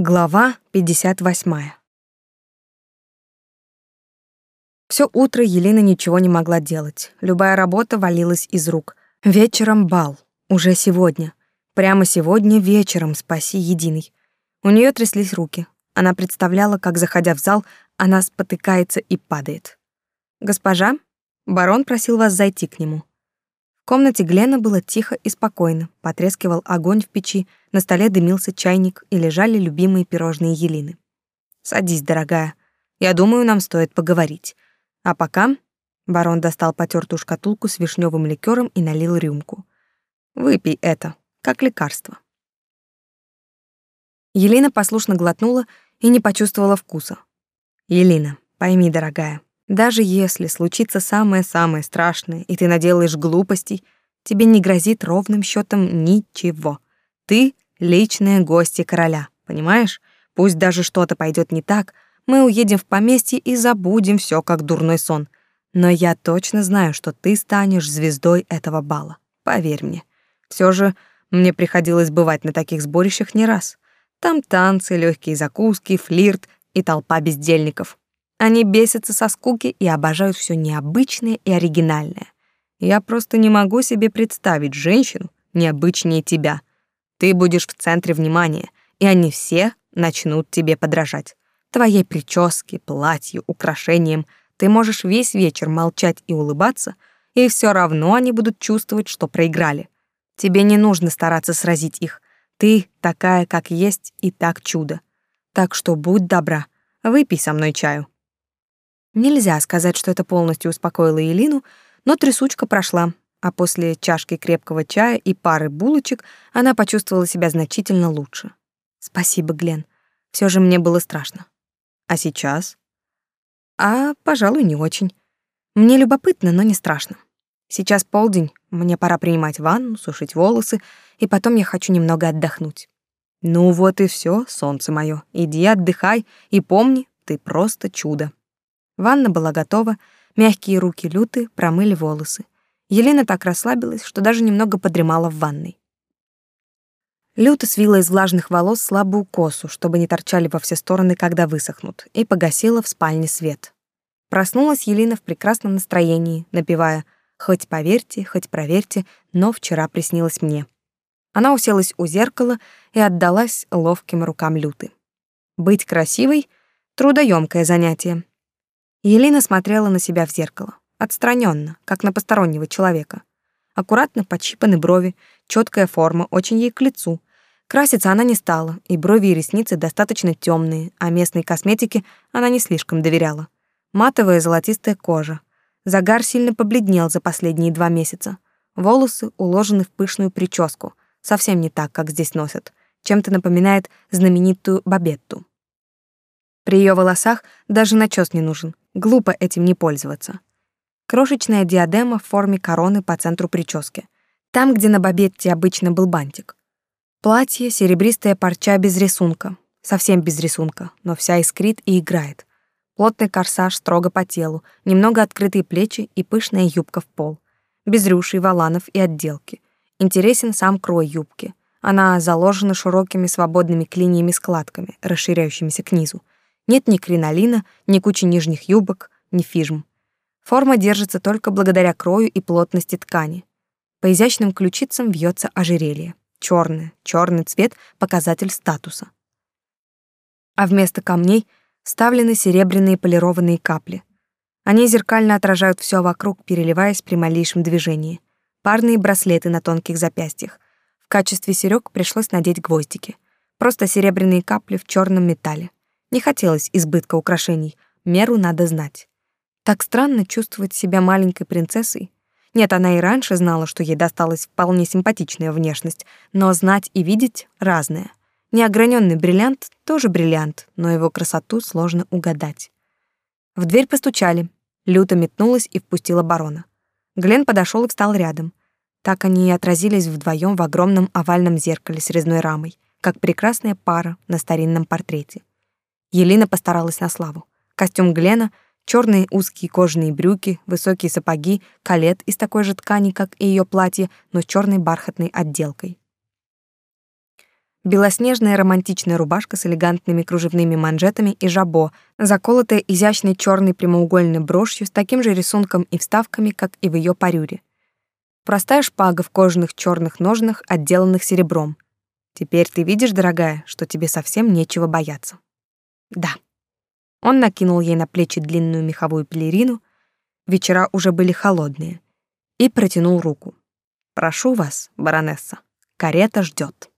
Глава 58. Всё утро Елена ничего не могла делать. Любая работа валилась из рук. Вечером бал. Уже сегодня. Прямо сегодня вечером спаси единый. У неё тряслись руки. Она представляла, как, заходя в зал, она спотыкается и падает. «Госпожа, барон просил вас зайти к нему». Комнате Глена было тихо и спокойно. Потрескивал огонь в печи, на столе дымился чайник и лежали любимые пирожные Елины. «Садись, дорогая. Я думаю, нам стоит поговорить. А пока...» Барон достал потертую шкатулку с вишневым ликером и налил рюмку. «Выпей это, как лекарство». Елена послушно глотнула и не почувствовала вкуса. «Елена, пойми, дорогая, даже если случится самое-самое страшное, и ты наделаешь глупостей, тебе не грозит ровным счетом ничего. Ты — личная гостья короля, понимаешь? Пусть даже что-то пойдет не так, мы уедем в поместье и забудем все как дурной сон. Но я точно знаю, что ты станешь звездой этого бала. Поверь мне. Все же мне приходилось бывать на таких сборищах не раз. Там танцы, легкие закуски, флирт и толпа бездельников. Они бесятся со скуки и обожают все необычное и оригинальное. Я просто не могу себе представить женщину необычнее тебя. Ты будешь в центре внимания, и они все начнут тебе подражать. Твоей прическе, платью, украшениям ты можешь весь вечер молчать и улыбаться, и все равно они будут чувствовать, что проиграли. Тебе не нужно стараться сразить их. Ты такая, как есть, и так чудо. Так что будь добра, выпей со мной чаю. Нельзя сказать, что это полностью успокоило Елину, но трясучка прошла, а после чашки крепкого чая и пары булочек она почувствовала себя значительно лучше. Спасибо, Глен. Все же мне было страшно. А сейчас? А, пожалуй, не очень. Мне любопытно, но не страшно. Сейчас полдень, мне пора принимать ванну, сушить волосы, и потом я хочу немного отдохнуть. Ну вот и все, солнце мое. Иди отдыхай и помни, ты просто чудо. Ванна была готова, мягкие руки Люты промыли волосы. Елена так расслабилась, что даже немного подремала в ванной. Люта свила из влажных волос слабую косу, чтобы не торчали во все стороны, когда высохнут, и погасила в спальне свет. Проснулась Елена в прекрасном настроении, напевая «Хоть поверьте, хоть проверьте, но вчера приснилось мне». Она уселась у зеркала и отдалась ловким рукам Люты. Быть красивой — трудоемкое занятие, Елена смотрела на себя в зеркало, отстраненно, как на постороннего человека. Аккуратно подщипаны брови, четкая форма, очень ей к лицу. Краситься она не стала, и брови и ресницы достаточно темные, а местной косметике она не слишком доверяла. Матовая золотистая кожа. Загар сильно побледнел за последние два месяца. Волосы уложены в пышную прическу, совсем не так, как здесь носят. Чем-то напоминает знаменитую бабетту. При ее волосах даже начес не нужен, Глупо этим не пользоваться. Крошечная диадема в форме короны по центру прически. Там, где на бабетте обычно был бантик. Платье, серебристая парча без рисунка. Совсем без рисунка, но вся искрит и играет. Плотный корсаж строго по телу, немного открытые плечи и пышная юбка в пол. Без рюшей, валанов и отделки. Интересен сам крой юбки. Она заложена широкими свободными клиньями-складками, расширяющимися к низу. Нет ни кринолина, ни кучи нижних юбок, ни фижм. Форма держится только благодаря крою и плотности ткани. По изящным ключицам вьется ожерелье. Черное, черный цвет — показатель статуса. А вместо камней ставлены серебряные полированные капли. Они зеркально отражают все вокруг, переливаясь при малейшем движении. Парные браслеты на тонких запястьях. В качестве серёг пришлось надеть гвоздики. Просто серебряные капли в черном металле. Не хотелось избытка украшений, меру надо знать. Так странно чувствовать себя маленькой принцессой. Нет, она и раньше знала, что ей досталась вполне симпатичная внешность, но знать и видеть разное. Неограненный бриллиант тоже бриллиант, но его красоту сложно угадать. В дверь постучали. Люта метнулась и впустила барона. Глен подошел и встал рядом. Так они и отразились вдвоем в огромном овальном зеркале с резной рамой, как прекрасная пара на старинном портрете. Елена постаралась на славу. Костюм Глена, черные узкие кожаные брюки, высокие сапоги, калет из такой же ткани, как и ее платье, но с черной бархатной отделкой. белоснежная романтичная рубашка с элегантными кружевными манжетами и жабо, заколотая изящной черной прямоугольной брошью с таким же рисунком и вставками, как и в ее парюре. Простая шпага в кожаных черных ножнах, отделанных серебром. Теперь ты видишь, дорогая, что тебе совсем нечего бояться. Да. Он накинул ей на плечи длинную меховую пелерину, вечера уже были холодные, и протянул руку. Прошу вас, баронесса, карета ждет.